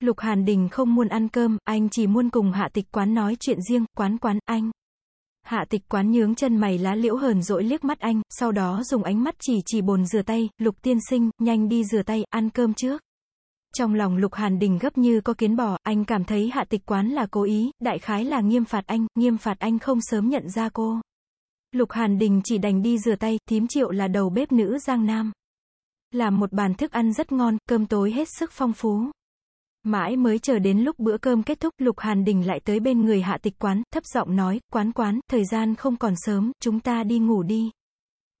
Lục Hàn Đình không muốn ăn cơm, anh chỉ muốn cùng hạ tịch quán nói chuyện riêng, quán quán, anh. Hạ tịch quán nhướng chân mày lá liễu hờn dỗi liếc mắt anh, sau đó dùng ánh mắt chỉ chỉ bồn rửa tay, lục tiên sinh, nhanh đi rửa tay, ăn cơm trước. Trong lòng lục hàn đình gấp như có kiến bò, anh cảm thấy hạ tịch quán là cố ý, đại khái là nghiêm phạt anh, nghiêm phạt anh không sớm nhận ra cô. Lục hàn đình chỉ đành đi rửa tay, thím triệu là đầu bếp nữ Giang Nam. Làm một bàn thức ăn rất ngon, cơm tối hết sức phong phú. Mãi mới chờ đến lúc bữa cơm kết thúc, Lục Hàn Đình lại tới bên người hạ tịch quán, thấp giọng nói, quán quán, thời gian không còn sớm, chúng ta đi ngủ đi.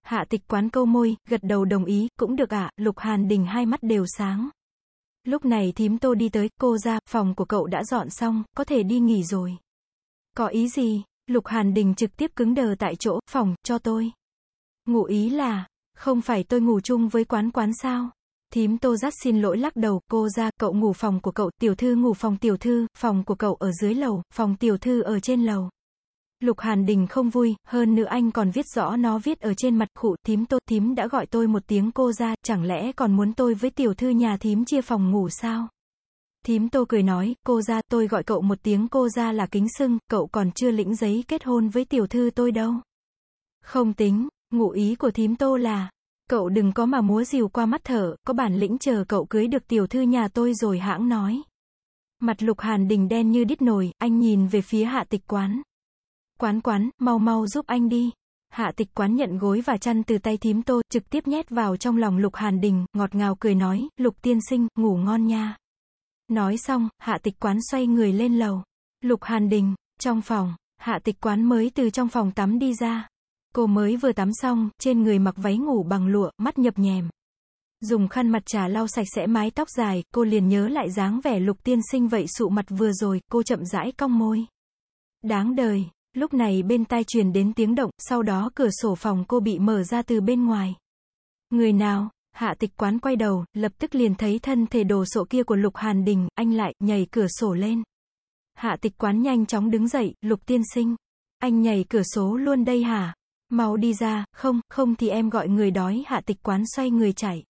Hạ tịch quán câu môi, gật đầu đồng ý, cũng được ạ, Lục Hàn Đình hai mắt đều sáng. Lúc này thím tô đi tới, cô ra, phòng của cậu đã dọn xong, có thể đi nghỉ rồi. Có ý gì? Lục Hàn Đình trực tiếp cứng đờ tại chỗ, phòng, cho tôi. Ngủ ý là, không phải tôi ngủ chung với quán quán sao? Thím tô Giác xin lỗi lắc đầu, cô ra, cậu ngủ phòng của cậu, tiểu thư ngủ phòng tiểu thư, phòng của cậu ở dưới lầu, phòng tiểu thư ở trên lầu. Lục Hàn Đình không vui, hơn nữa anh còn viết rõ nó viết ở trên mặt khụ, thím tô, thím đã gọi tôi một tiếng cô ra, chẳng lẽ còn muốn tôi với tiểu thư nhà thím chia phòng ngủ sao? Thím tô cười nói, cô ra, tôi gọi cậu một tiếng cô ra là kính sưng, cậu còn chưa lĩnh giấy kết hôn với tiểu thư tôi đâu. Không tính, ngụ ý của thím tô là, Cậu đừng có mà múa rìu qua mắt thở, có bản lĩnh chờ cậu cưới được tiểu thư nhà tôi rồi hãng nói. Mặt lục hàn đình đen như đít nồi, anh nhìn về phía hạ tịch quán. Quán quán, mau mau giúp anh đi. Hạ tịch quán nhận gối và chăn từ tay thím tô, trực tiếp nhét vào trong lòng lục hàn đình, ngọt ngào cười nói, lục tiên sinh, ngủ ngon nha. Nói xong, hạ tịch quán xoay người lên lầu. Lục hàn đình, trong phòng, hạ tịch quán mới từ trong phòng tắm đi ra. Cô mới vừa tắm xong, trên người mặc váy ngủ bằng lụa, mắt nhập nhèm. Dùng khăn mặt trà lau sạch sẽ mái tóc dài, cô liền nhớ lại dáng vẻ lục tiên sinh vậy sụ mặt vừa rồi, cô chậm rãi cong môi. Đáng đời, lúc này bên tai truyền đến tiếng động, sau đó cửa sổ phòng cô bị mở ra từ bên ngoài. Người nào? Hạ tịch quán quay đầu, lập tức liền thấy thân thể đồ sộ kia của Lục Hàn Đình, anh lại, nhảy cửa sổ lên. Hạ tịch quán nhanh chóng đứng dậy, Lục tiên sinh. Anh nhảy cửa sổ luôn đây hả? Mau đi ra, không, không thì em gọi người đói hạ tịch quán xoay người chạy.